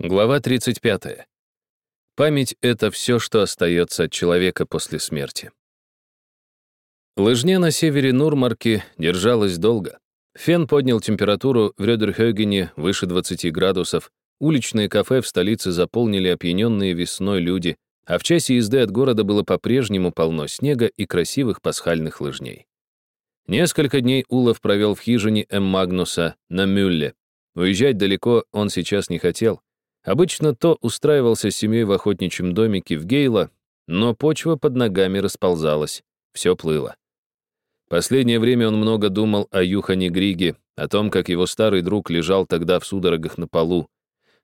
Глава 35. Память — это все, что остается от человека после смерти. Лыжня на севере Нурмарки держалась долго. Фен поднял температуру в Рёдерхёгене выше 20 градусов, уличные кафе в столице заполнили опьяненные весной люди, а в часе езды от города было по-прежнему полно снега и красивых пасхальных лыжней. Несколько дней Улов провел в хижине М. Магнуса на Мюлле. Уезжать далеко он сейчас не хотел. Обычно то устраивался с семьей в охотничьем домике в Гейла, но почва под ногами расползалась, все плыло. Последнее время он много думал о Юхане Григе, о том, как его старый друг лежал тогда в судорогах на полу.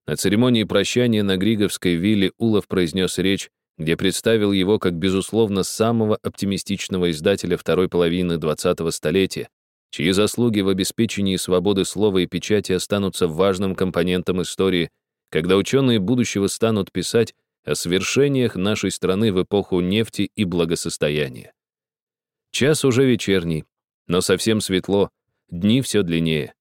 На церемонии прощания на Григовской вилле Улов произнес речь, где представил его как, безусловно, самого оптимистичного издателя второй половины 20-го столетия, чьи заслуги в обеспечении свободы слова и печати останутся важным компонентом истории — когда ученые будущего станут писать о свершениях нашей страны в эпоху нефти и благосостояния. Час уже вечерний, но совсем светло, дни все длиннее.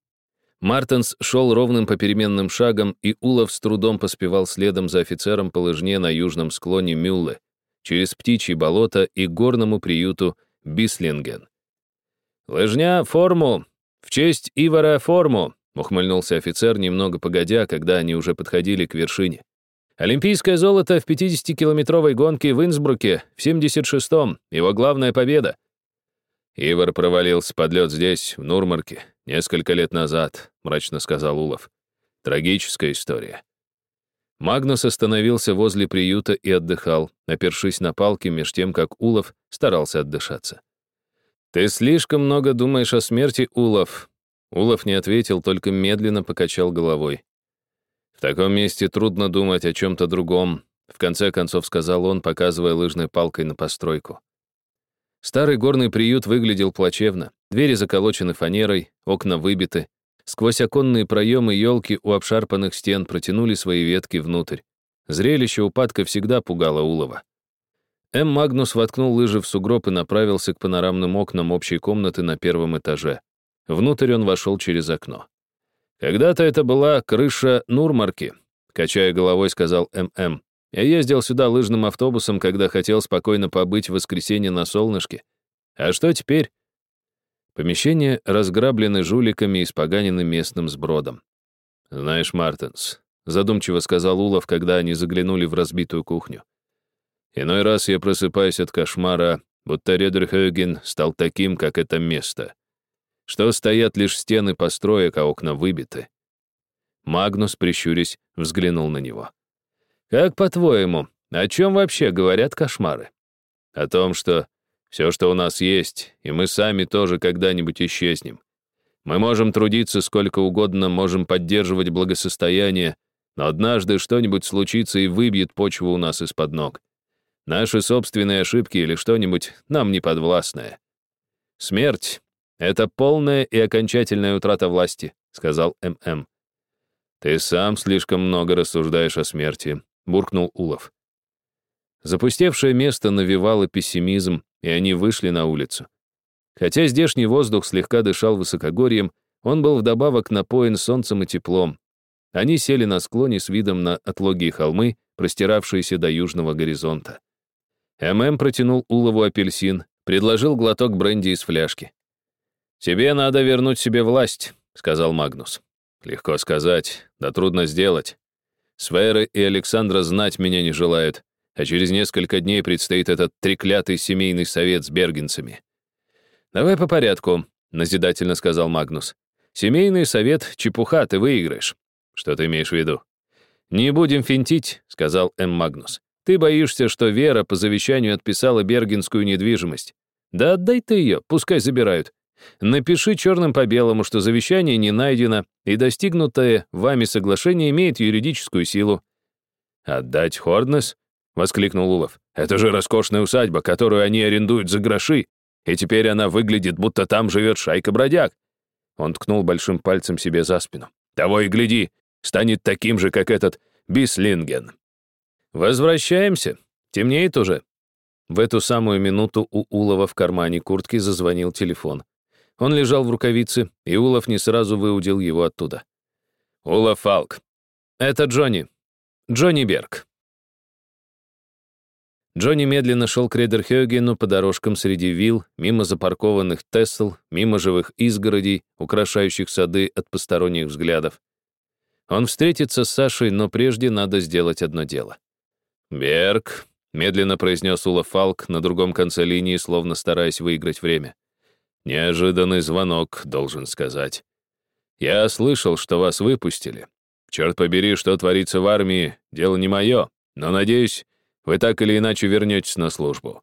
Мартенс шел ровным попеременным шагом, и Улов с трудом поспевал следом за офицером по лыжне на южном склоне Мюлле, через птичьи болото и горному приюту Бислинген. «Лыжня, форму! В честь Ивара форму!» Ухмыльнулся офицер немного погодя, когда они уже подходили к вершине. Олимпийское золото в 50-километровой гонке в Инсбруке в 76-м, его главная победа. Ивар провалился под лед здесь, в Нурмарке, несколько лет назад, мрачно сказал Улов. Трагическая история. Магнус остановился возле приюта и отдыхал, опершись на палки, меж тем, как Улов старался отдышаться. «Ты слишком много думаешь о смерти, Улов», Улов не ответил, только медленно покачал головой. «В таком месте трудно думать о чем-то другом», в конце концов сказал он, показывая лыжной палкой на постройку. Старый горный приют выглядел плачевно. Двери заколочены фанерой, окна выбиты. Сквозь оконные проемы елки у обшарпанных стен протянули свои ветки внутрь. Зрелище упадка всегда пугало Улова. М. Магнус воткнул лыжи в сугроб и направился к панорамным окнам общей комнаты на первом этаже. Внутрь он вошел через окно. «Когда-то это была крыша Нурмарки», — качая головой, сказал ММ. «Я ездил сюда лыжным автобусом, когда хотел спокойно побыть в воскресенье на солнышке. А что теперь?» Помещение разграблены жуликами и испоганены местным сбродом. «Знаешь, Мартенс», — задумчиво сказал Улов, когда они заглянули в разбитую кухню. «Иной раз я просыпаюсь от кошмара, будто Редерхёген стал таким, как это место что стоят лишь стены построек, а окна выбиты. Магнус, прищурясь, взглянул на него. «Как по-твоему, о чем вообще говорят кошмары? О том, что все, что у нас есть, и мы сами тоже когда-нибудь исчезнем. Мы можем трудиться сколько угодно, можем поддерживать благосостояние, но однажды что-нибудь случится и выбьет почву у нас из-под ног. Наши собственные ошибки или что-нибудь нам не подвластное. Смерть «Это полная и окончательная утрата власти», — сказал ММ. «Ты сам слишком много рассуждаешь о смерти», — буркнул Улов. Запустевшее место навевало пессимизм, и они вышли на улицу. Хотя здешний воздух слегка дышал высокогорьем, он был вдобавок напоен солнцем и теплом. Они сели на склоне с видом на отлогие холмы, простиравшиеся до южного горизонта. ММ протянул Улову апельсин, предложил глоток бренди из фляжки. «Тебе надо вернуть себе власть», — сказал Магнус. «Легко сказать, да трудно сделать. Сферы и Александра знать меня не желают, а через несколько дней предстоит этот треклятый семейный совет с бергенцами». «Давай по порядку», — назидательно сказал Магнус. «Семейный совет — чепуха, ты выиграешь». «Что ты имеешь в виду?» «Не будем финтить», — сказал М. Магнус. «Ты боишься, что Вера по завещанию отписала бергенскую недвижимость. Да отдай ты ее, пускай забирают. Напиши черным по белому, что завещание не найдено, и достигнутое вами соглашение имеет юридическую силу». «Отдать Хорднес?» — воскликнул Улов. «Это же роскошная усадьба, которую они арендуют за гроши, и теперь она выглядит, будто там живет шайка-бродяг». Он ткнул большим пальцем себе за спину. «Того и гляди, станет таким же, как этот Бислинген». «Возвращаемся. Темнеет уже». В эту самую минуту у Улова в кармане куртки зазвонил телефон. Он лежал в рукавице, и Улов не сразу выудил его оттуда. «Улов Фалк». «Это Джонни. Джонни Берг. Джонни медленно шел к Редерхёгену по дорожкам среди вилл, мимо запаркованных Тесл, мимо живых изгородей, украшающих сады от посторонних взглядов. Он встретится с Сашей, но прежде надо сделать одно дело. «Берг», — медленно произнес Ула Фалк на другом конце линии, словно стараясь выиграть время. «Неожиданный звонок, должен сказать. Я слышал, что вас выпустили. Черт побери, что творится в армии, дело не мое, но, надеюсь, вы так или иначе вернетесь на службу.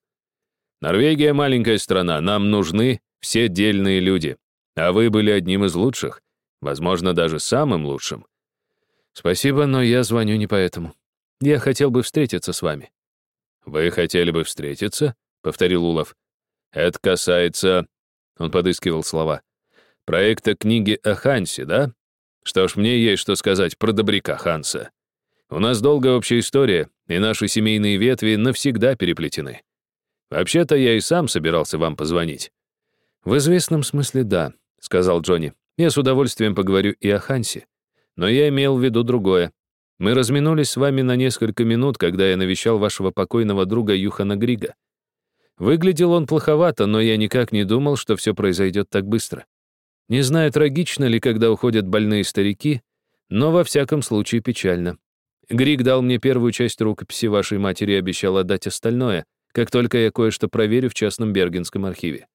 Норвегия — маленькая страна, нам нужны все дельные люди, а вы были одним из лучших, возможно, даже самым лучшим. Спасибо, но я звоню не поэтому. Я хотел бы встретиться с вами. Вы хотели бы встретиться? — повторил Улов. Это касается... Он подыскивал слова. Проекта книги о Хансе, да? Что ж, мне есть что сказать про добряка Ханса. У нас долгая общая история, и наши семейные ветви навсегда переплетены. Вообще-то я и сам собирался вам позвонить». «В известном смысле да», — сказал Джонни. «Я с удовольствием поговорю и о Хансе. Но я имел в виду другое. Мы разминулись с вами на несколько минут, когда я навещал вашего покойного друга Юхана Грига. Выглядел он плоховато, но я никак не думал, что все произойдет так быстро. Не знаю, трагично ли, когда уходят больные старики, но во всяком случае печально. Григ дал мне первую часть рукописи вашей матери и обещал отдать остальное, как только я кое-что проверю в частном Бергенском архиве.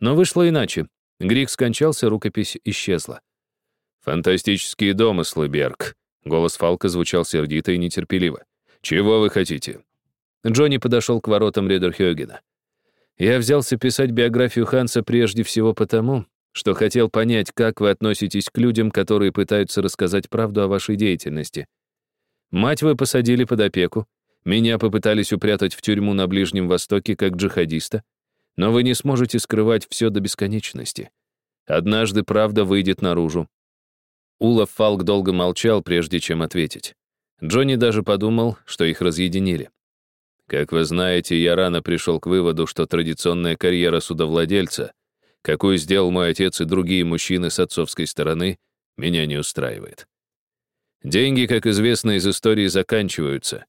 Но вышло иначе. Григ скончался, рукопись исчезла. «Фантастические домыслы, Берг», — голос Фалка звучал сердито и нетерпеливо. «Чего вы хотите?» Джонни подошел к воротам Редерхёгена. «Я взялся писать биографию Ханса прежде всего потому, что хотел понять, как вы относитесь к людям, которые пытаются рассказать правду о вашей деятельности. Мать вы посадили под опеку, меня попытались упрятать в тюрьму на Ближнем Востоке как джихадиста, но вы не сможете скрывать все до бесконечности. Однажды правда выйдет наружу. Улов Фалк долго молчал, прежде чем ответить. Джонни даже подумал, что их разъединили. Как вы знаете, я рано пришел к выводу, что традиционная карьера судовладельца, какую сделал мой отец и другие мужчины с отцовской стороны, меня не устраивает. Деньги, как известно из истории, заканчиваются.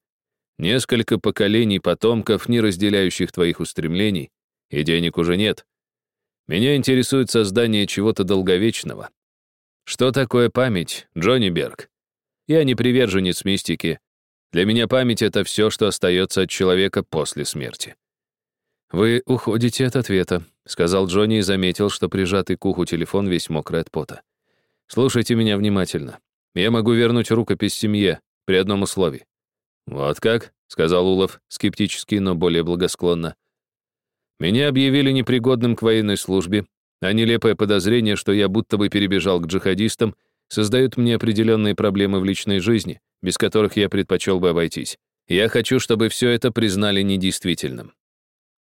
Несколько поколений потомков, не разделяющих твоих устремлений, и денег уже нет. Меня интересует создание чего-то долговечного. Что такое память, Джонни Берг? Я не приверженец мистики. Для меня память — это все, что остается от человека после смерти. «Вы уходите от ответа», — сказал Джонни и заметил, что прижатый к уху телефон весь мокрый от пота. «Слушайте меня внимательно. Я могу вернуть рукопись семье при одном условии». «Вот как?» — сказал Улов, скептически, но более благосклонно. «Меня объявили непригодным к военной службе, а нелепое подозрение, что я будто бы перебежал к джихадистам, создают мне определенные проблемы в личной жизни, без которых я предпочел бы обойтись. Я хочу, чтобы все это признали недействительным».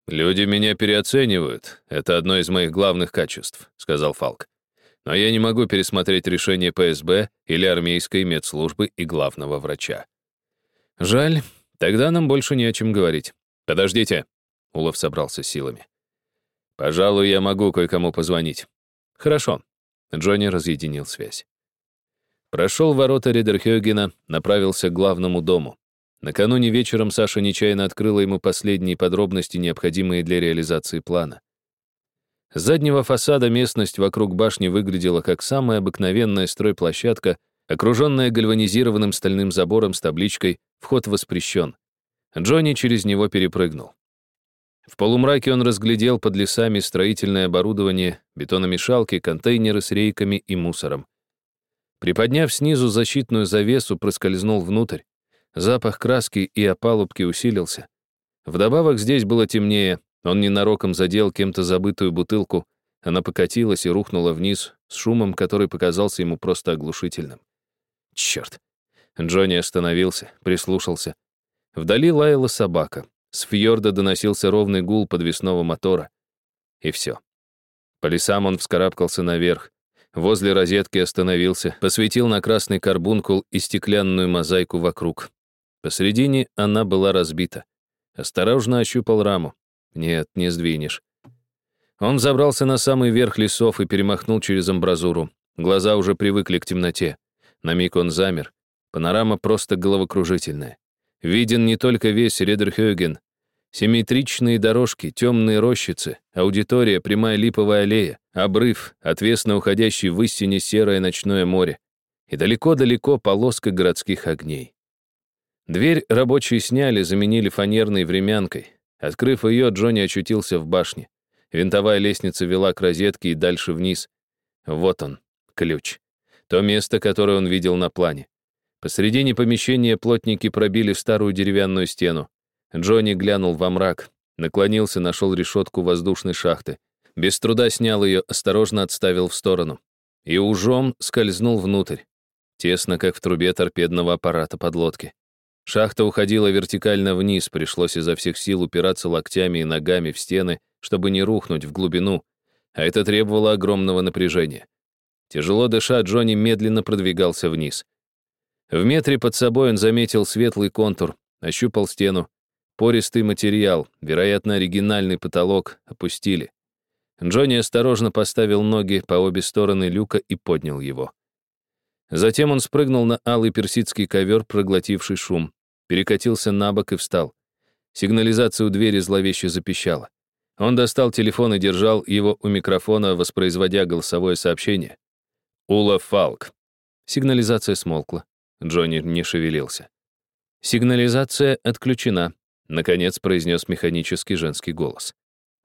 «Люди меня переоценивают. Это одно из моих главных качеств», — сказал Фалк но я не могу пересмотреть решение ПСБ или армейской медслужбы и главного врача. Жаль, тогда нам больше не о чем говорить. Подождите. Улов собрался силами. Пожалуй, я могу кое-кому позвонить. Хорошо. Джонни разъединил связь. Прошел ворота Редерхёгена, направился к главному дому. Накануне вечером Саша нечаянно открыла ему последние подробности, необходимые для реализации плана. С заднего фасада местность вокруг башни выглядела как самая обыкновенная стройплощадка, окруженная гальванизированным стальным забором с табличкой «Вход воспрещен». Джонни через него перепрыгнул. В полумраке он разглядел под лесами строительное оборудование, бетономешалки, контейнеры с рейками и мусором. Приподняв снизу защитную завесу, проскользнул внутрь. Запах краски и опалубки усилился. Вдобавок здесь было темнее, он ненароком задел кем-то забытую бутылку, она покатилась и рухнула вниз с шумом, который показался ему просто оглушительным. Черт! Джонни остановился, прислушался. Вдали лаяла собака. С фьорда доносился ровный гул подвесного мотора. И все. По лесам он вскарабкался наверх. Возле розетки остановился, посветил на красный карбункул и стеклянную мозаику вокруг. Посредине она была разбита. Осторожно ощупал раму. Нет, не сдвинешь. Он забрался на самый верх лесов и перемахнул через амбразуру. Глаза уже привыкли к темноте. На миг он замер. Панорама просто головокружительная. Виден не только весь Редерхёген. Симметричные дорожки, темные рощицы, аудитория, прямая липовая аллея, обрыв, отвесно уходящий в истине серое ночное море. И далеко-далеко полоска городских огней. Дверь рабочие сняли, заменили фанерной времянкой. Открыв ее, Джонни очутился в башне. Винтовая лестница вела к розетке и дальше вниз. Вот он, ключ. То место, которое он видел на плане. Посредине помещения плотники пробили старую деревянную стену. Джонни глянул во мрак, наклонился, нашел решетку воздушной шахты. Без труда снял ее, осторожно отставил в сторону. И ужом скользнул внутрь. Тесно, как в трубе торпедного аппарата подлодки. Шахта уходила вертикально вниз, пришлось изо всех сил упираться локтями и ногами в стены, чтобы не рухнуть в глубину, а это требовало огромного напряжения. Тяжело дыша, Джонни медленно продвигался вниз. В метре под собой он заметил светлый контур, ощупал стену. Пористый материал, вероятно, оригинальный потолок, опустили. Джонни осторожно поставил ноги по обе стороны люка и поднял его. Затем он спрыгнул на алый персидский ковер, проглотивший шум перекатился на бок и встал. Сигнализация у двери зловеще запищала. Он достал телефон и держал его у микрофона, воспроизводя голосовое сообщение. «Ула Фалк». Сигнализация смолкла. Джонни не шевелился. «Сигнализация отключена», — наконец произнес механический женский голос.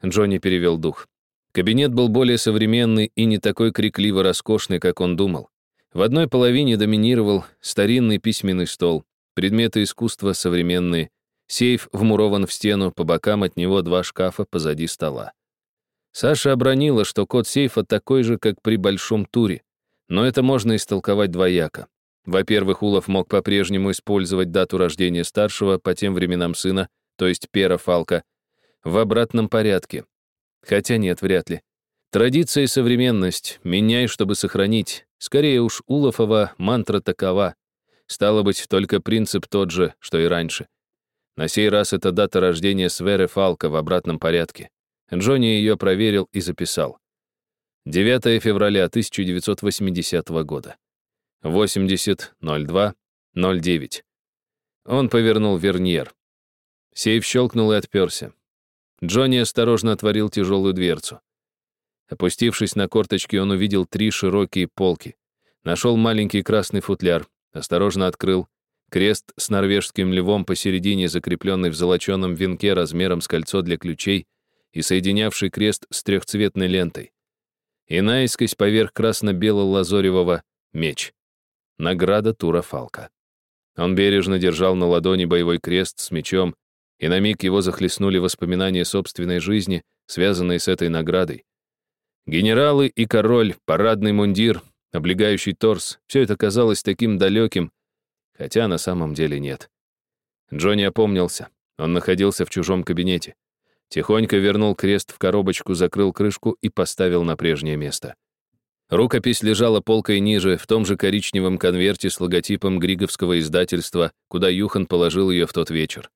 Джонни перевел дух. Кабинет был более современный и не такой крикливо роскошный, как он думал. В одной половине доминировал старинный письменный стол, Предметы искусства современные. Сейф вмурован в стену, по бокам от него два шкафа позади стола. Саша обронила, что код сейфа такой же, как при большом туре. Но это можно истолковать двояко. Во-первых, Улов мог по-прежнему использовать дату рождения старшего по тем временам сына, то есть Пера Фалка, в обратном порядке. Хотя нет, вряд ли. Традиция и современность. Меняй, чтобы сохранить. Скорее уж, Улофова мантра такова. Стало быть, только принцип тот же, что и раньше. На сей раз это дата рождения Сверы Фалка в обратном порядке. Джонни ее проверил и записал. 9 февраля 1980 года. 80.02.09. Он повернул верньер. Сейф щелкнул и отперся. Джонни осторожно отворил тяжелую дверцу. Опустившись на корточки, он увидел три широкие полки. Нашел маленький красный футляр, Осторожно открыл. Крест с норвежским львом посередине, закрепленный в золоченом венке размером с кольцо для ключей и соединявший крест с трехцветной лентой. И наискось поверх красно-бело-лазоревого меч. Награда Тура Фалка. Он бережно держал на ладони боевой крест с мечом, и на миг его захлестнули воспоминания собственной жизни, связанные с этой наградой. Генералы и король, парадный мундир, облегающий торс, все это казалось таким далеким, хотя на самом деле нет. Джонни опомнился. Он находился в чужом кабинете. Тихонько вернул крест в коробочку, закрыл крышку и поставил на прежнее место. Рукопись лежала полкой ниже, в том же коричневом конверте с логотипом Григовского издательства, куда Юхан положил ее в тот вечер.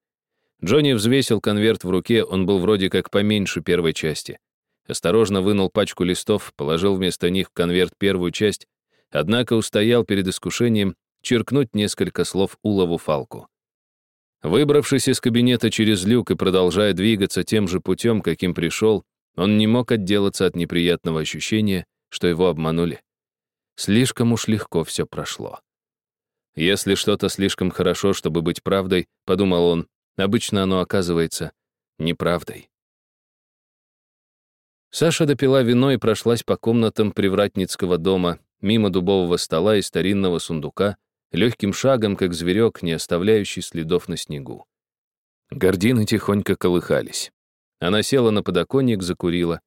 Джонни взвесил конверт в руке, он был вроде как поменьше первой части. Осторожно вынул пачку листов, положил вместо них в конверт первую часть, однако устоял перед искушением черкнуть несколько слов Улову Фалку. Выбравшись из кабинета через люк и продолжая двигаться тем же путем, каким пришел, он не мог отделаться от неприятного ощущения, что его обманули. Слишком уж легко все прошло. Если что-то слишком хорошо, чтобы быть правдой, подумал он, обычно оно оказывается неправдой. Саша допила вино и прошлась по комнатам привратницкого дома, мимо дубового стола и старинного сундука, легким шагом, как зверек, не оставляющий следов на снегу. Гордины тихонько колыхались. Она села на подоконник, закурила.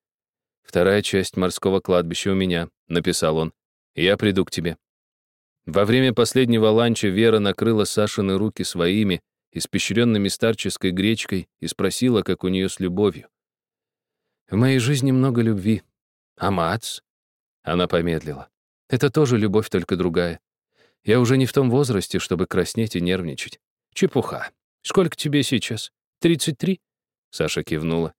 «Вторая часть морского кладбища у меня», — написал он. «Я приду к тебе». Во время последнего ланча Вера накрыла Сашины руки своими, испещренными старческой гречкой, и спросила, как у нее с любовью. В моей жизни много любви. А Мац? Она помедлила. Это тоже любовь, только другая. Я уже не в том возрасте, чтобы краснеть и нервничать. Чепуха. Сколько тебе сейчас? Тридцать три? Саша кивнула.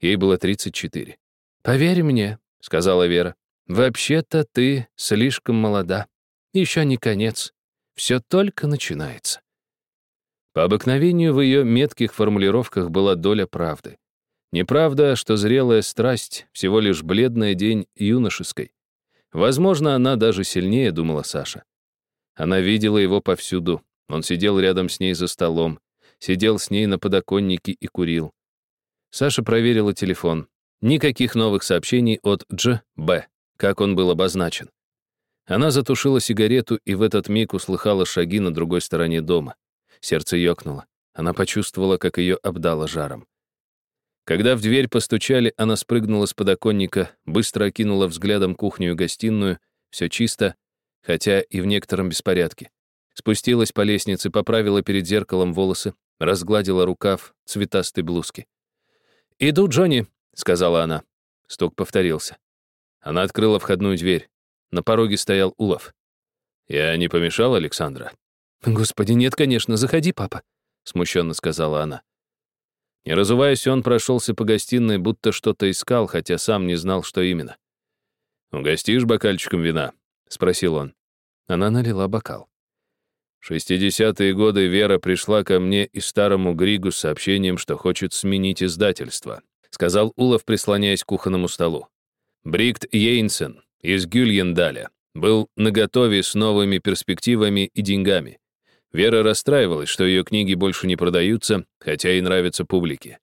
Ей было тридцать четыре. «Поверь мне», — сказала Вера, — «вообще-то ты слишком молода. Еще не конец. Все только начинается. По обыкновению в ее метких формулировках была доля правды. Неправда, что зрелая страсть — всего лишь бледная день юношеской. Возможно, она даже сильнее, думала Саша. Она видела его повсюду. Он сидел рядом с ней за столом, сидел с ней на подоконнике и курил. Саша проверила телефон. Никаких новых сообщений от Дж. Б., как он был обозначен. Она затушила сигарету и в этот миг услыхала шаги на другой стороне дома. Сердце ёкнуло. Она почувствовала, как ее обдало жаром. Когда в дверь постучали, она спрыгнула с подоконника, быстро окинула взглядом кухню и гостиную, все чисто, хотя и в некотором беспорядке. Спустилась по лестнице, поправила перед зеркалом волосы, разгладила рукав цветастой блузки. «Иду, Джонни», — сказала она. Стук повторился. Она открыла входную дверь. На пороге стоял Улов. «Я не помешал, Александра?» «Господи, нет, конечно, заходи, папа», — смущенно сказала она. Не разуваясь, он прошелся по гостиной, будто что-то искал, хотя сам не знал, что именно. «Угостишь бокальчиком вина?» — спросил он. Она налила бокал. В 60-е годы Вера пришла ко мне и старому Григу с сообщением, что хочет сменить издательство, сказал Улов, прислоняясь к кухонному столу. Брикт Йейнсен из Гюльендаля был наготове с новыми перспективами и деньгами. Вера расстраивалась, что ее книги больше не продаются, хотя и нравятся публике.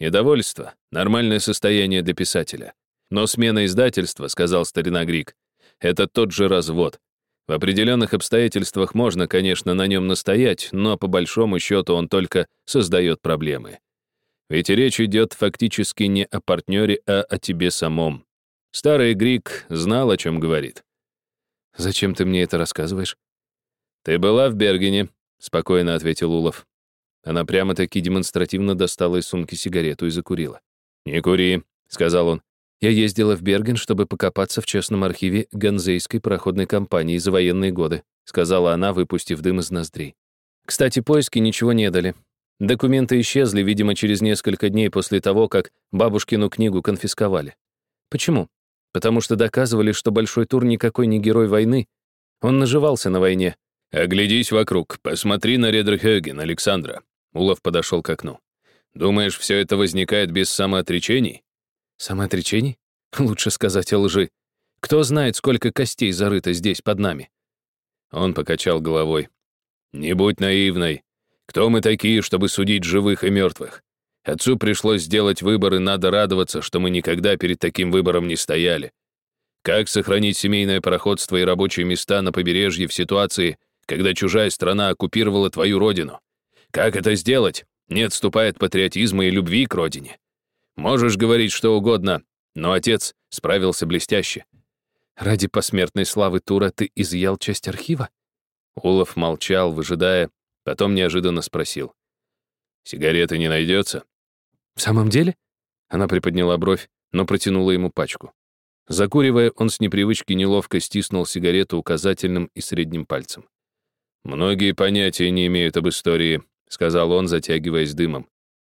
Недовольство — нормальное состояние для писателя. Но смена издательства, сказал старина Грик, это тот же развод. В определенных обстоятельствах можно, конечно, на нем настоять, но по большому счету он только создает проблемы. Ведь речь идет фактически не о партнере, а о тебе самом. Старый Грик знал, о чем говорит. «Зачем ты мне это рассказываешь?» «Ты была в Бергене», — спокойно ответил Улов. Она прямо-таки демонстративно достала из сумки сигарету и закурила. «Не кури», — сказал он. «Я ездила в Берген, чтобы покопаться в частном архиве Ганзейской пароходной компании за военные годы», — сказала она, выпустив дым из ноздрей. «Кстати, поиски ничего не дали. Документы исчезли, видимо, через несколько дней после того, как бабушкину книгу конфисковали. Почему? Потому что доказывали, что Большой Тур никакой не герой войны. Он наживался на войне, «Оглядись вокруг, посмотри на Редерхёген, Александра». Улов подошел к окну. «Думаешь, все это возникает без самоотречений?» «Самоотречений? Лучше сказать о лжи. Кто знает, сколько костей зарыто здесь под нами?» Он покачал головой. «Не будь наивной. Кто мы такие, чтобы судить живых и мертвых? Отцу пришлось сделать выбор, и надо радоваться, что мы никогда перед таким выбором не стояли. Как сохранить семейное проходство и рабочие места на побережье в ситуации, когда чужая страна оккупировала твою родину. Как это сделать, не отступая от патриотизма и любви к родине? Можешь говорить что угодно, но отец справился блестяще. Ради посмертной славы Тура ты изъял часть архива? Улов молчал, выжидая, потом неожиданно спросил. «Сигареты не найдется?» «В самом деле?» Она приподняла бровь, но протянула ему пачку. Закуривая, он с непривычки неловко стиснул сигарету указательным и средним пальцем. «Многие понятия не имеют об истории», — сказал он, затягиваясь дымом.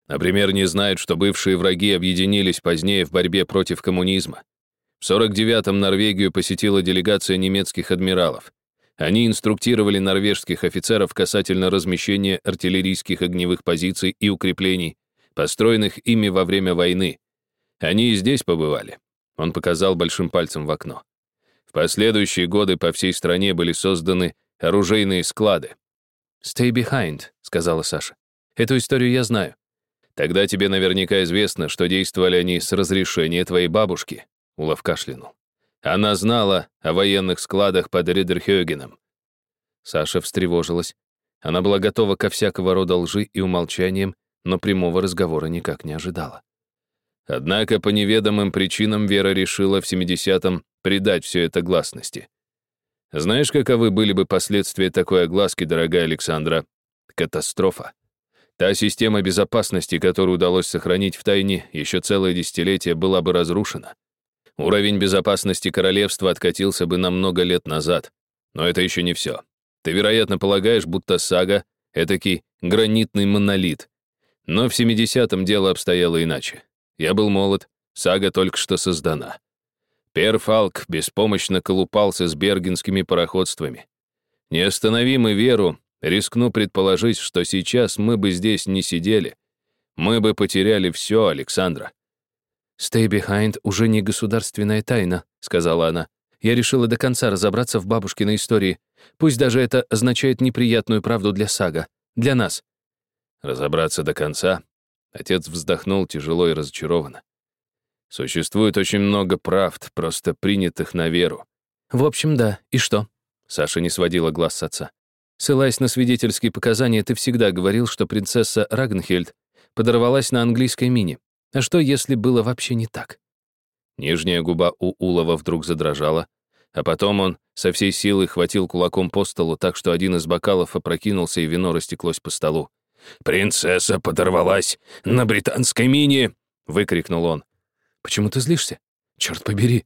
«Например, не знают, что бывшие враги объединились позднее в борьбе против коммунизма. В 49-м Норвегию посетила делегация немецких адмиралов. Они инструктировали норвежских офицеров касательно размещения артиллерийских огневых позиций и укреплений, построенных ими во время войны. Они и здесь побывали. Он показал большим пальцем в окно. В последующие годы по всей стране были созданы оружейные склады. «Stay behind», — сказала Саша. «Эту историю я знаю». «Тогда тебе наверняка известно, что действовали они с разрешения твоей бабушки», — Улов кашлянул. «Она знала о военных складах под Ридерхёгеном». Саша встревожилась. Она была готова ко всякого рода лжи и умолчаниям, но прямого разговора никак не ожидала. Однако по неведомым причинам Вера решила в 70-м придать все это гласности. Знаешь, каковы были бы последствия такой огласки, дорогая Александра? Катастрофа. Та система безопасности, которую удалось сохранить в тайне еще целое десятилетие, была бы разрушена. Уровень безопасности королевства откатился бы на много лет назад. Но это еще не все. Ты, вероятно, полагаешь, будто сага — этакий гранитный монолит. Но в 70-м дело обстояло иначе. Я был молод, сага только что создана. Перфалк беспомощно колупался с бергенскими пароходствами. Не останови мы веру, рискну предположить, что сейчас мы бы здесь не сидели. Мы бы потеряли все, Александра. «Stay behind уже не государственная тайна», — сказала она. «Я решила до конца разобраться в бабушкиной истории. Пусть даже это означает неприятную правду для Сага. Для нас». «Разобраться до конца?» Отец вздохнул тяжело и разочарованно. «Существует очень много правд, просто принятых на веру». «В общем, да. И что?» Саша не сводила глаз с отца. Ссылаясь на свидетельские показания, ты всегда говорил, что принцесса Рагнхельд подорвалась на английской мине. А что, если было вообще не так? Нижняя губа у Улова вдруг задрожала, а потом он со всей силы хватил кулаком по столу так, что один из бокалов опрокинулся, и вино растеклось по столу. «Принцесса подорвалась на британской мине!» — выкрикнул он. «Почему ты злишься? Черт побери!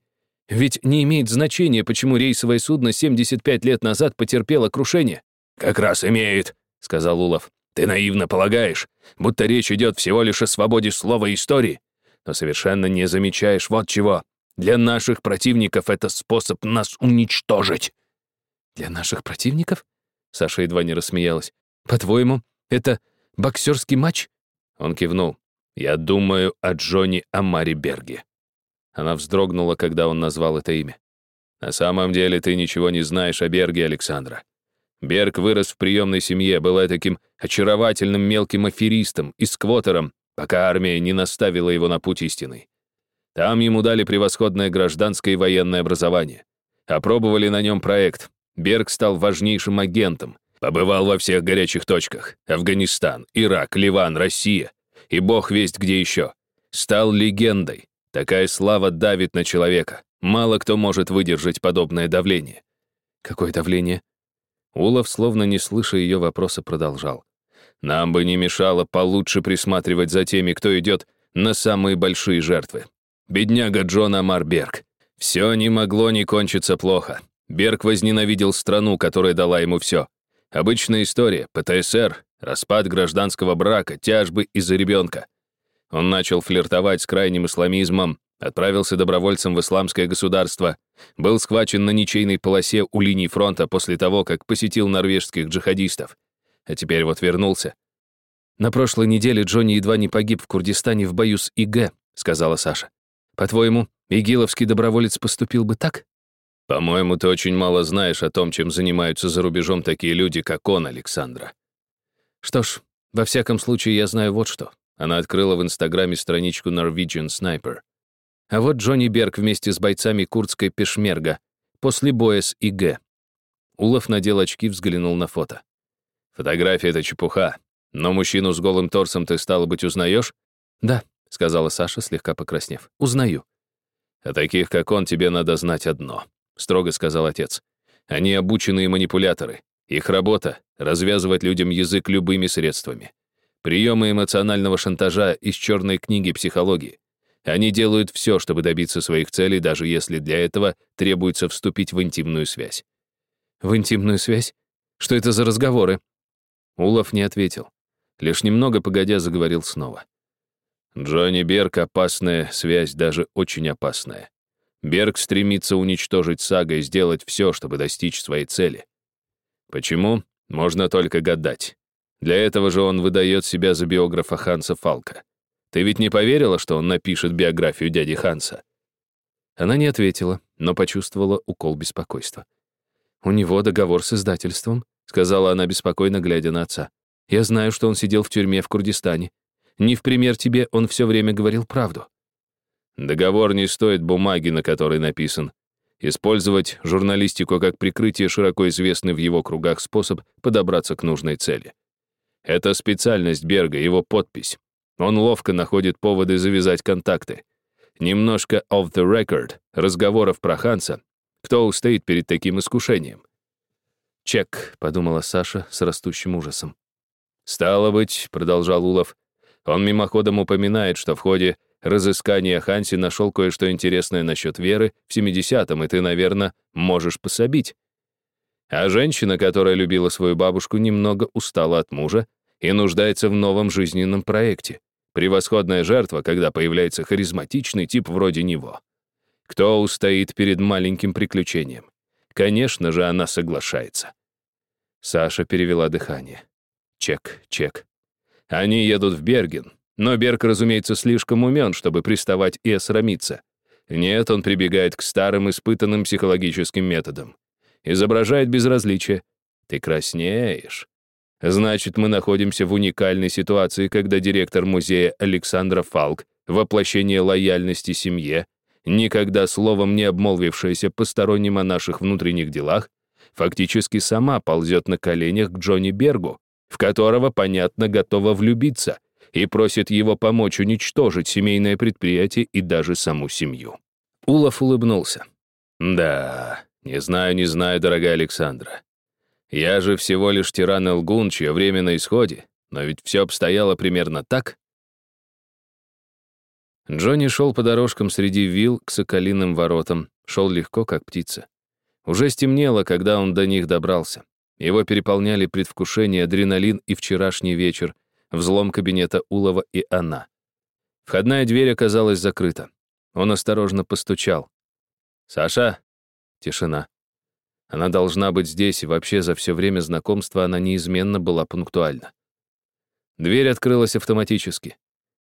Ведь не имеет значения, почему рейсовое судно 75 лет назад потерпело крушение». «Как раз имеет», — сказал Улов. «Ты наивно полагаешь, будто речь идет всего лишь о свободе слова и истории, но совершенно не замечаешь вот чего. Для наших противников это способ нас уничтожить». «Для наших противников?» Саша едва не рассмеялась. «По-твоему, это боксерский матч?» Он кивнул. «Я думаю о Джонни Амари Берге». Она вздрогнула, когда он назвал это имя. «На самом деле ты ничего не знаешь о Берге, Александра. Берг вырос в приемной семье, был таким очаровательным мелким аферистом и сквотером, пока армия не наставила его на путь истинный. Там ему дали превосходное гражданское и военное образование. Опробовали на нем проект. Берг стал важнейшим агентом. Побывал во всех горячих точках. Афганистан, Ирак, Ливан, Россия. И бог весть где еще. Стал легендой. Такая слава давит на человека. Мало кто может выдержать подобное давление. Какое давление? Улов, словно не слыша ее вопроса, продолжал. Нам бы не мешало получше присматривать за теми, кто идет на самые большие жертвы. Бедняга Джон Амар Берг. Все не могло не кончиться плохо. Берг возненавидел страну, которая дала ему все. Обычная история, ПТСР, распад гражданского брака, тяжбы из-за ребенка. Он начал флиртовать с крайним исламизмом, отправился добровольцем в исламское государство, был схвачен на ничейной полосе у линии фронта после того, как посетил норвежских джихадистов. А теперь вот вернулся. «На прошлой неделе Джонни едва не погиб в Курдистане в бою с ИГ», — сказала Саша. «По-твоему, игиловский доброволец поступил бы так?» «По-моему, ты очень мало знаешь о том, чем занимаются за рубежом такие люди, как он, Александра». «Что ж, во всяком случае, я знаю вот что». Она открыла в Инстаграме страничку Norwegian Sniper. А вот Джонни Берг вместе с бойцами курдской пешмерга после боя с ИГ. Улов надел очки, взглянул на фото. «Фотография — это чепуха. Но мужчину с голым торсом ты, стало быть, узнаешь?» «Да», — сказала Саша, слегка покраснев. «Узнаю». «О таких, как он, тебе надо знать одно», — строго сказал отец. «Они обученные манипуляторы. Их работа — развязывать людям язык любыми средствами. Приемы эмоционального шантажа из черной книги психологии. Они делают все, чтобы добиться своих целей, даже если для этого требуется вступить в интимную связь. В интимную связь? Что это за разговоры? Улов не ответил. Лишь немного погодя заговорил снова. Джонни Берг — опасная связь, даже очень опасная. Берг стремится уничтожить Сага и сделать все, чтобы достичь своей цели. Почему? Можно только гадать. Для этого же он выдает себя за биографа Ханса Фалка. Ты ведь не поверила, что он напишет биографию дяди Ханса?» Она не ответила, но почувствовала укол беспокойства. «У него договор с издательством», — сказала она, беспокойно глядя на отца. «Я знаю, что он сидел в тюрьме в Курдистане. Не в пример тебе, он все время говорил правду». «Договор не стоит бумаги, на которой написан. Использовать журналистику как прикрытие широко известный в его кругах способ подобраться к нужной цели. Это специальность Берга, его подпись. Он ловко находит поводы завязать контакты. Немножко off the record, разговоров про Ханса. Кто устоит перед таким искушением? «Чек», — подумала Саша с растущим ужасом. «Стало быть», — продолжал Улов, он мимоходом упоминает, что в ходе разыскания Ханси нашел кое-что интересное насчет Веры в 70-м, и ты, наверное, можешь пособить. А женщина, которая любила свою бабушку, немного устала от мужа и нуждается в новом жизненном проекте. Превосходная жертва, когда появляется харизматичный тип вроде него. Кто устоит перед маленьким приключением? Конечно же, она соглашается. Саша перевела дыхание. Чек, чек. Они едут в Берген, но Берг, разумеется, слишком умен, чтобы приставать и осрамиться. Нет, он прибегает к старым испытанным психологическим методам. Изображает безразличие. Ты краснеешь. Значит, мы находимся в уникальной ситуации, когда директор музея Александра Фалк, воплощение лояльности семье, никогда словом не обмолвившаяся посторонним о наших внутренних делах, фактически сама ползет на коленях к Джонни Бергу, в которого, понятно, готова влюбиться, и просит его помочь уничтожить семейное предприятие и даже саму семью. Улов улыбнулся. «Да, не знаю, не знаю, дорогая Александра. Я же всего лишь тиран и лгун, чье время на исходе, но ведь все обстояло примерно так». Джонни шел по дорожкам среди вилл к соколиным воротам, шел легко, как птица. Уже стемнело, когда он до них добрался. Его переполняли предвкушение, адреналин и вчерашний вечер, взлом кабинета Улова и она. Входная дверь оказалась закрыта. Он осторожно постучал. «Саша?» Тишина. Она должна быть здесь, и вообще за все время знакомства она неизменно была пунктуальна. Дверь открылась автоматически.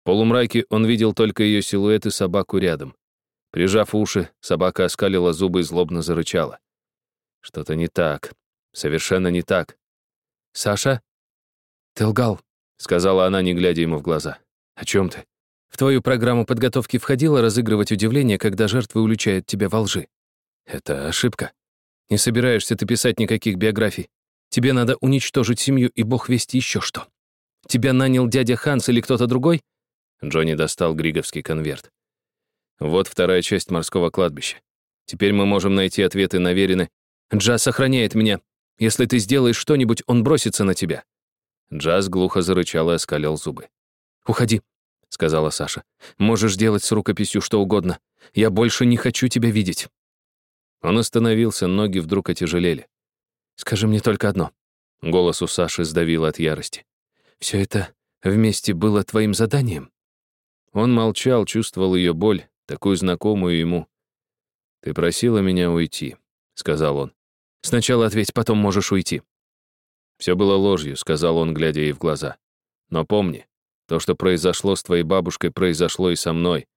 В полумраке он видел только ее силуэт и собаку рядом. Прижав уши, собака оскалила зубы и злобно зарычала. Что-то не так. Совершенно не так. «Саша?» «Ты лгал», — сказала она, не глядя ему в глаза. «О чем ты?» «В твою программу подготовки входило разыгрывать удивление, когда жертвы уличают тебя во лжи. Это ошибка. Не собираешься ты писать никаких биографий. Тебе надо уничтожить семью и бог весть еще что. Тебя нанял дядя Ханс или кто-то другой?» Джонни достал григовский конверт. Вот вторая часть морского кладбища. Теперь мы можем найти ответы на Верины. Джаз охраняет меня. Если ты сделаешь что-нибудь, он бросится на тебя. Джаз глухо зарычал и оскалил зубы. «Уходи», — сказала Саша. «Можешь делать с рукописью что угодно. Я больше не хочу тебя видеть». Он остановился, ноги вдруг отяжелели. «Скажи мне только одно». Голос у Саши сдавил от ярости. «Все это вместе было твоим заданием?» Он молчал, чувствовал ее боль, такую знакомую ему. «Ты просила меня уйти», — сказал он. «Сначала ответь, потом можешь уйти». «Все было ложью», — сказал он, глядя ей в глаза. «Но помни, то, что произошло с твоей бабушкой, произошло и со мной.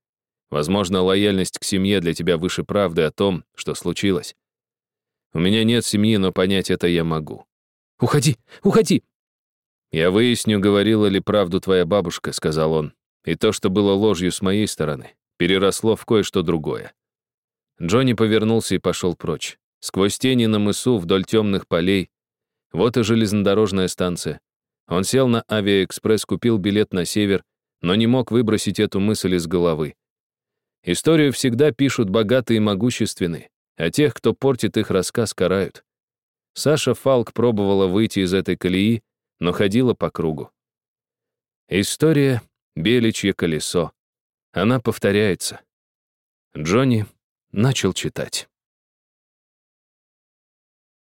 Возможно, лояльность к семье для тебя выше правды о том, что случилось. У меня нет семьи, но понять это я могу». «Уходи! Уходи!» «Я выясню, говорила ли правду твоя бабушка», — сказал он. «И то, что было ложью с моей стороны, переросло в кое-что другое. Джонни повернулся и пошел прочь. Сквозь тени на мысу, вдоль темных полей. Вот и железнодорожная станция. Он сел на авиаэкспресс, купил билет на север, но не мог выбросить эту мысль из головы. Историю всегда пишут богатые и могущественные, а тех, кто портит их рассказ, карают. Саша Фалк пробовала выйти из этой колеи, но ходила по кругу. История — беличье колесо. Она повторяется. Джонни начал читать.